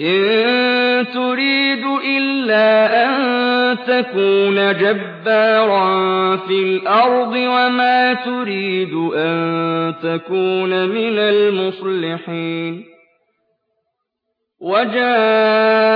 إِن تُرِيدُ إِلَّا أَن تَكُونَ جَبَّارًا فِي الْأَرْضِ وَمَا تُرِيدُ أَن تَكُونَ مِنَ الْمُصْلِحِينَ. وَجَاءَ